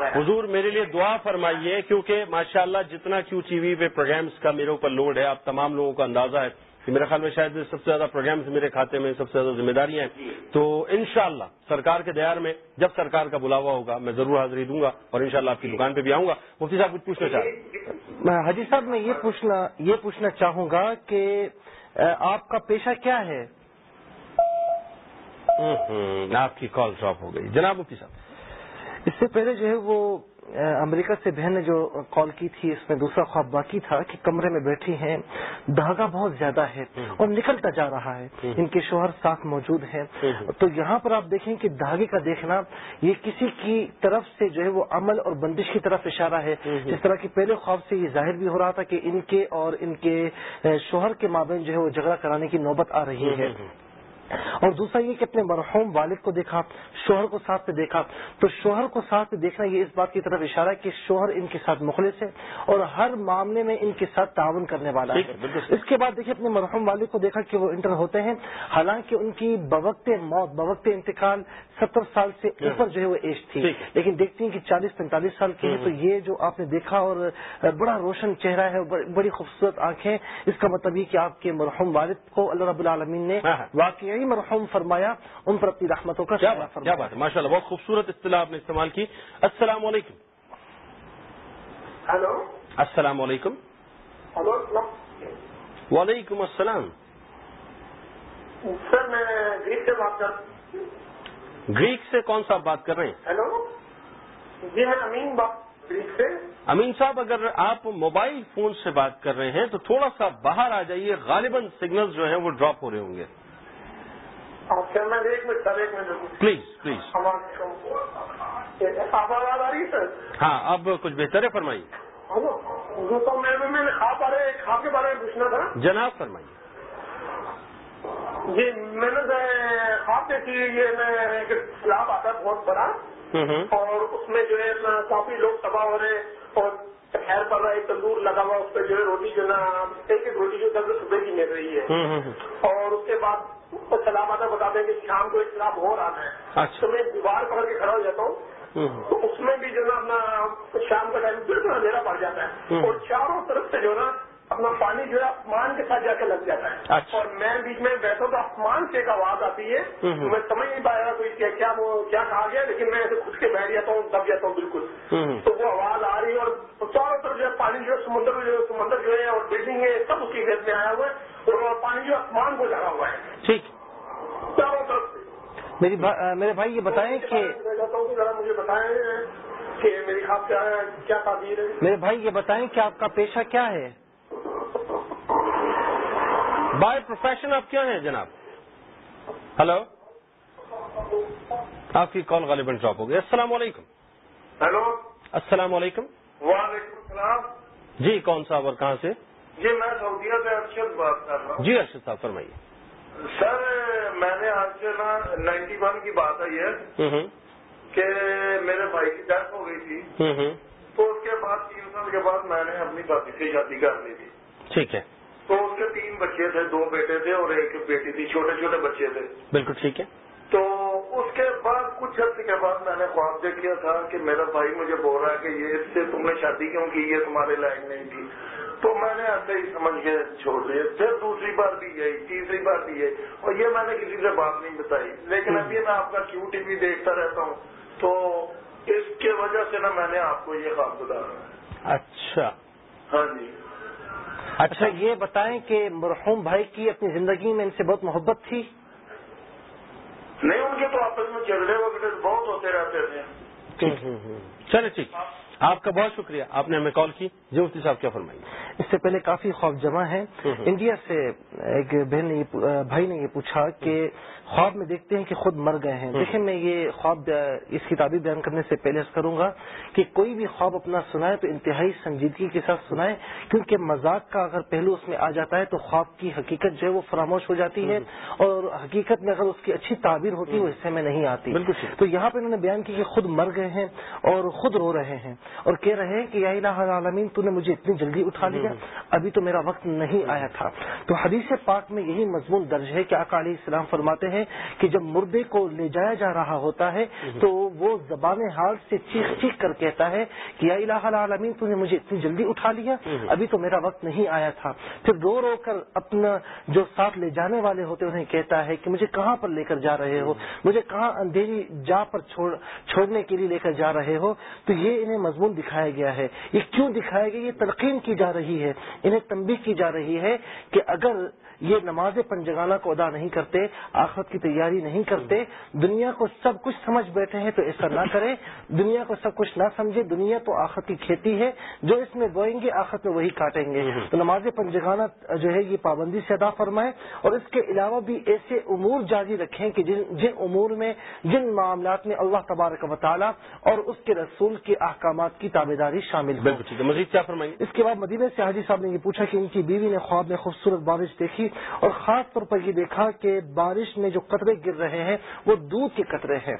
رہا ہے حضور میرے لیے دعا فرمائیے کیونکہ ماشاء اللہ جتنا کیو ٹی وی پہ پروگرامس کا میرے اوپر لوڈ ہے آپ تمام لوگوں کا اندازہ ہے کہ میرے خیال میں شاید سب سے زیادہ پروگرامس میرے کھاتے میں سب سے زیادہ ذمہ داریاں ہیں۔ تو انشاءاللہ سرکار کے دیار میں جب سرکار کا بلاوا ہوگا میں ضرور حاضری دوں گا اور انشاءاللہ آپ کی دکان پہ بھی آؤں گا۔ مفتی صاحب کچھ پوچھنا چاہ رہے ہیں؟ حجی صاحب میں یہ پوچھنا یہ پوچھنا چاہوں گا کہ آپ کا پیشہ کیا ہے؟ آپ کی کال ڈراپ ہو گئی۔ جناب مفتی صاحب۔ اس سے پہلے جو ہے وہ امریکہ سے بہن نے جو کال کی تھی اس میں دوسرا خواب باقی تھا کہ کمرے میں بیٹھی ہیں دھاگا بہت زیادہ ہے اور نکلتا جا رہا ہے۔ ان کے شوہر ساتھ موجود ہیں۔ تو یہاں پر آپ دیکھیں کہ دھاگے کا دیکھنا یہ کسی کی طرف سے جو ہے وہ عمل اور بندش کی طرف اشارہ ہے۔ جس طرح کہ پہلے خواب سے یہ ظاہر بھی ہو رہا تھا کہ ان کے اور ان کے شوہر کے مابین جو ہے وہ جھگڑا کرانے کی نوبت آ رہی ہے۔ اور دوسرا یہ کہ اپنے مرحوم والد کو دیکھا شوہر کو ساتھ میں دیکھا۔ تو شوہر کو ساتھ میں دیکھنا یہ اس بات کی طرف اشارہ ہے کہ شوہر ان کے ساتھ مخلص ہے اور ہر معاملے میں ان کے ساتھ تعاون کرنے والا ہے۔ اس کے بعد دیکھیے اپنے مرحوم والد کو دیکھا کہ وہ انٹر ہوتے ہیں۔ حالانکہ ان کی بوقت موت بوقت انتقال ستر سال سے اوپر جو ہے وہ ایج تھی۔ لیکن دیکھتی ہیں کہ چالیس پینتالیس سال کی ہے تو یہ جو آپ نے دیکھا اور بڑا روشن چہرہ ہے بڑی خوبصورت آنکھیں اس کا مطلب یہ کہ آپ کے مرحوم والد کو اللہ رب العالمین نے ہاں، ہاں۔ واقعی مرحوم فرمایا ان پر اپنی رحمتوں کا کیا بات ہے ماشاء اللہ بہت خوبصورت اصطلاح آپ نے استعمال کی۔ السلام علیکم۔ ہلو۔ السلام علیکم۔ ہلو وعلیکم السلام۔ سر میں گریک سے بات کر گریک سے کون سا بات کر رہے ہیں؟ ہیلو جی میں امین بات گریک سے۔ امین صاحب اگر آپ موبائل فون سے بات کر رہے ہیں تو تھوڑا سا باہر آ جائیے غالباً سگنل جو ہیں وہ ڈراپ ہو رہے ہوں گے اچھا میں ایک منٹ سر ایک منٹ پلیز پلیز آپ آواز آ رہی ہے سر؟ ہاں اب کچھ بہتر ہے فرمائیے۔ ہلو تو میں میں نے خواب بارے خواب کے بارے میں پوچھنا تھا۔ جناب فرمائیے۔ جی میں نے خواب دیکھی یہ میں ایک سلاب آتا ہے بہت بڑا۔ اور اس میں جو ہے کافی لوگ تباہ ہو رہے اور خیر پڑ رہا ہے تندور لگا ہوا اس پہ جو ہے روٹی جو ہے نا ایک ایک روٹی جو دس صبح کی مل رہی ہے۔ اور اس کے بعد سلام آتا بتاتے ہیں کہ شام کو ایک سلاب ہو رہا ہے۔ تو میں دیوار پکڑ کے کھڑا ہو جاتا ہوں۔ تو اس میں بھی جو ہے نا اپنا شام کا ٹائم بالکل اندھیرا پڑ جاتا ہے۔ اور چاروں طرف سے جو ہے نا اپنا پانی جو ہے آسمان کے ساتھ جا کے لگ جاتا ہے۔ اور میں بیچ میں بیٹھا تو آسمان سے ایک آواز آتی ہے۔ میں سمجھ نہیں پایا کوئی کیا کیا کہا گیا لیکن میں ایسے گھس کے بیٹھ جاتا ہوں دب جاتا ہوں بالکل۔ تو وہ آواز آ رہی ہے اور چاروں طرف جو ہے پانی جو ہے سمندر جو ہے سمندر جو ہے اور بلڈنگ ہے سب اس کی گھر میں آیا ہوا ہے اور پانی جو آسمان کو لگا ہوا ہے۔ ٹھیک۔ چاروں طرف میری میرے بھائی یہ بتائیں کہ ذرا مجھے بتائیں کہ میری خواب کیا ہے کیا تعبیر ہے؟ میرے بھائی یہ بتائیں کہ آپ کا پیشہ کیا ہے؟ بائی پروفیشن آپ کیا ہیں جناب؟ ہلو آپ کی کال غالباً ڈراپ ہو گئی۔ السلام علیکم۔ ہیلو السلام علیکم۔ وعلیکم السلام۔ جی کون صاحب اور کہاں سے؟ جی میں سعودیہ سے ارشد بات کر رہا ہوں۔ جی ارشد صاحب فرمائیے۔ سر میں نے آج سے نا نائنٹی ون کی بات آئی ہے کہ میرے بھائی کی ڈیتھ ہو گئی تھی۔ تو اس کے بعد تین سال کے بعد میں نے اپنی بھابھی سے شادی کر لی تھی۔ ٹھیک ہے۔ تو اس کے تین بچے تھے دو بیٹے تھے اور ایک بیٹی تھی چھوٹے چھوٹے بچے تھے۔ بالکل ٹھیک ہے۔ تو اس کے بعد کچھ عرصے کے بعد میں نے خواب دیکھ لیا تھا کہ میرا بھائی مجھے بول رہا ہے کہ یہ اس سے تم نے شادی کیوں کی؟ یہ تمہارے لائق نہیں تھی۔ تو میں نے ایسے ہی سمجھ کے چھوڑ دیا۔ پھر دوسری بار بھی یہی تیسری بار بھی یہی۔ اور یہ میں نے کسی سے بات نہیں بتائی۔ لیکن ابھی میں آپ کا کیو ٹی وی دیکھتا رہتا ہوں۔ تو اس کی وجہ سے نا میں نے آپ کو یہ خواب بتا رہا اچھا۔ ہاں جی۔ اچھا یہ بتائیں کہ مرحوم بھائی کی اپنی زندگی میں ان سے بہت محبت تھی؟ نہیں ان کے تو آپس میں جھگڑے وغیرہ بہت ہوتے رہتے تھے۔ چلے ٹھیک۔ آپ کا بہت شکریہ آپ نے ہمیں کال کی۔ جو مفتی صاحب کیا فرمائیے؟ اس سے پہلے کافی خواب جمع ہے۔ انڈیا سے ایک بہن نے بھائی نے یہ پوچھا کہ خواب میں دیکھتے ہیں کہ خود مر گئے ہیں۔ دیکھیں میں یہ خواب اس کتابی بیان کرنے سے پہلے کروں گا کہ کوئی بھی خواب اپنا سنائے تو انتہائی سنجیدگی کے ساتھ سنائے کیونکہ مذاق کا اگر پہلو اس میں آ جاتا ہے تو خواب کی حقیقت جو ہے وہ فراموش ہو جاتی ہے۔ اور حقیقت میں اگر اس کی اچھی تعبیر ہوتی ہے وہ حصے میں نہیں آتی۔ تو یہاں پہ انہوں نے بیان کی کہ خود مر گئے ہیں اور خود رو رہے ہیں۔ اور کہہ رہے ہیں کہ یا الہ العالمین تو نے مجھے اتنی جلدی اٹھا لیا ابھی تو میرا وقت نہیں آیا تھا۔ تو حدیث پاک میں یہی مضمون درج ہے کہ آقا علیہ السلام فرماتے ہیں کہ جب مردے کو لے جایا جا رہا ہوتا ہے تو وہ زبان حال سے چیخ چیخ کر کہتا ہے کہ یا الہ العالمین تو نے مجھے اتنی جلدی اٹھا لیا ابھی تو میرا وقت نہیں آیا تھا۔ پھر رو رو کر اپنا جو ساتھ لے جانے والے ہوتے انہیں کہتا ہے کہ مجھے کہاں پر لے کر جا رہے ہو؟ مجھے کہاں اندھیری جا پر چھوڑنے کے لیے لے کر جا رہے ہو؟ تو یہ انہیں مضمون دکھایا گیا ہے۔ یہ کیوں دکھایا گیا؟ یہ تلقین کی جا رہی ہے۔ انہیں تنبیہ کی جا رہی ہے کہ اگر یہ نماز پنجگانہ کو ادا نہیں کرتے، آخرت کی تیاری نہیں کرتے، دنیا کو سب کچھ سمجھ بیٹھے ہیں تو ایسا نہ کرے دنیا کو سب کچھ نہ سمجھے، دنیا تو آخرت کی کھیتی ہے، جو اس میں بوئیں گے، آخرت میں وہی کاٹیں گے۔ تو نماز پنجگانہ جو ہے، یہ پابندی سے ادا فرمائے اور اس کے علاوہ بھی ایسے امور جاری رکھیں کہ جن جن امور میں، جن معاملات میں اللہ تبارک و تعالیٰ اور اس کے رسول کے احکامات کی تابے داری شامل ہے۔ مزید کیا فرمائیں اس کے بعد مدینہ سے حاجی صاحب نے یہ پوچھا کہ ان کی بیوی نے خواب میں خوبصورت بارش دیکھی اور خاص طور پر یہ دیکھا کہ بارش میں جو قطرے گر رہے ہیں وہ دودھ کے قطرے ہیں۔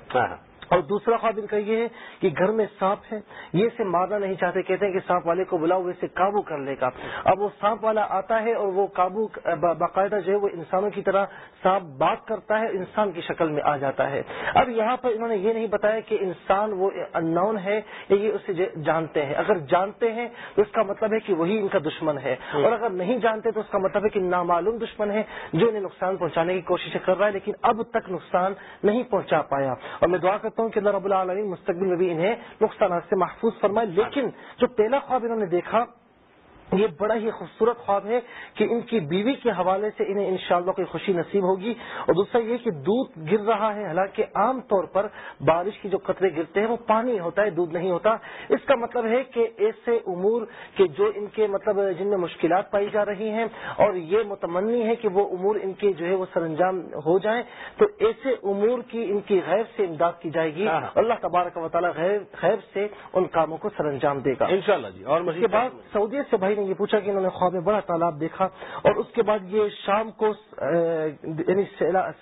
اور دوسرا خواب ان کا یہ ہے کہ گھر میں سانپ ہے یہ اسے مارنا نہیں چاہتے کہتے ہیں کہ سانپ والے کو بلاؤ وہ اسے قابو کر لے گا۔ اب وہ سانپ والا آتا ہے اور وہ قابو باقاعدہ جو ہے وہ انسانوں کی طرح سانپ بات کرتا ہے انسان کی شکل میں آ جاتا ہے۔ اب یہاں پر انہوں نے یہ نہیں بتایا کہ انسان وہ ان ہے یا یہ اسے جانتے ہیں۔ اگر جانتے ہیں تو اس کا مطلب ہے کہ وہی ان کا دشمن ہے۔ اور اگر نہیں جانتے تو اس کا مطلب ہے کہ نامعلوم دشمن ہے جو انہیں نقصان پہنچانے کی کوشش کر رہا ہے لیکن اب تک نقصان نہیں پہنچا پایا۔ اور میں دعا کرتا ہوں کہ اللہ رب العالمین مستقبل میں بھی انہیں نقصانات سے محفوظ فرمائے، لیکن جو پہلا خواب انہوں نے دیکھا یہ بڑا ہی خوبصورت خواب ہے کہ ان کی بیوی کے حوالے سے انہیں انشاءاللہ کوئی خوشی نصیب ہوگی اور دوسرا یہ کہ دودھ گر رہا ہے حالانکہ عام طور پر بارش کی جو قطرے گرتے ہیں وہ پانی ہوتا ہے دودھ نہیں ہوتا۔ اس کا مطلب ہے کہ ایسے امور کے جو ان کے مطلب جن میں مشکلات پائی جا رہی ہیں اور یہ متمنی ہے کہ وہ امور ان کے جو ہے وہ سر انجام ہو جائیں تو ایسے امور کی ان کی غیر سے امداد کی جائے گی۔ اللہ تبارک و تعالیٰ غیر سے ان کاموں کو سر انجام دے گا۔ انشاءاللہ جی اور اس کے بعد سعودیہ سے بھائی نے یہ پوچھا کہ انہوں نے خواب میں بڑا تالاب دیکھا اور اس کے بعد یہ شام کو یعنی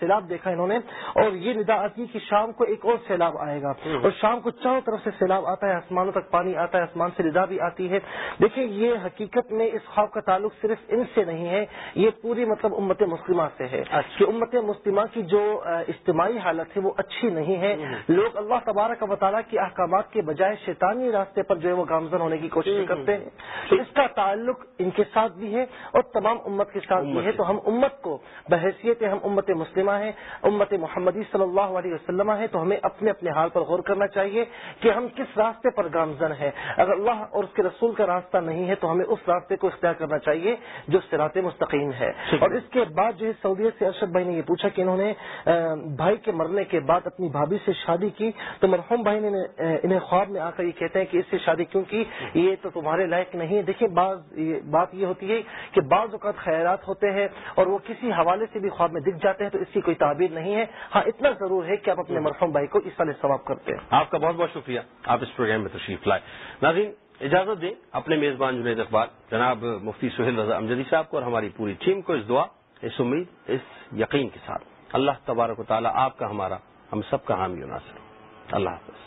سیلاب دیکھا انہوں نے اور یہ ندا آتی کہ شام کو ایک اور سیلاب آئے گا اور شام کو چاروں طرف سے سیلاب آتا ہے آسمانوں تک پانی آتا ہے آسمان سے ندا بھی آتی ہے۔ دیکھیں یہ حقیقت میں اس خواب کا تعلق صرف ان سے نہیں ہے یہ پوری مطلب امت مسلمہ سے ہے کہ امت مسلمہ کی جو اجتماعی حالت ہے وہ اچھی نہیں ہے۔ لوگ اللہ تبارک و تعالیٰ کے احکامات کے بجائے شیطانی راستے پر جو ہے وہ گامزن ہونے کی کوشش کرتے ہیں۔ اس کا تعلق ان کے ساتھ بھی ہے اور تمام امت کے ساتھ بھی ہے تو ہم امت کو بحیثیت ہم امت مسلمہ ہیں امت محمدی صلی اللہ علیہ وسلم ہے تو ہمیں اپنے اپنے حال پر غور کرنا چاہیے کہ ہم کس راستے پر گامزن ہیں۔ اگر اللہ اور اس کے رسول کا راستہ نہیں ہے تو ہمیں اس راستے کو اختیار کرنا چاہیے جو سرات مستقیم ہے۔ اور اس کے بعد جو ہے سعودیت سے ارشد بھائی نے یہ پوچھا کہ انہوں نے بھائی کے مرنے کے بعد اپنی بھابھی سے شادی کی تو مرحوم بھائی نے انہیں خواب میں آ کر یہ کہتے ہیں کہ اس سے شادی کیوں کی؟ یہ تو تمہارے لائق نہیں ہے۔ دیکھیں بعض بات یہ ہوتی ہے کہ بعض اوقات خیرات ہوتے ہیں اور وہ کسی حوالے سے بھی خواب میں دکھ جاتے ہیں تو اس کی کوئی تعبیر نہیں ہے۔ ہاں اتنا ضرور ہے کہ آپ اپنے مرحوم بھائی کو اس والے ثواب کرتے ہیں۔ آپ کا بہت بہت شکریہ۔ آپ اس پروگرام میں تشریف لائے۔ ناظرین اجازت دیں اپنے میزبان جنید اقبال جناب مفتی سہیل رضا امجدی صاحب کو اور ہماری پوری ٹیم کو اس دعا اس امید اس یقین کے ساتھ۔ اللہ تبارک و تعالیٰ آپ کا ہمارا ہم سب کا حامی ناصر۔ اللہ حافظ۔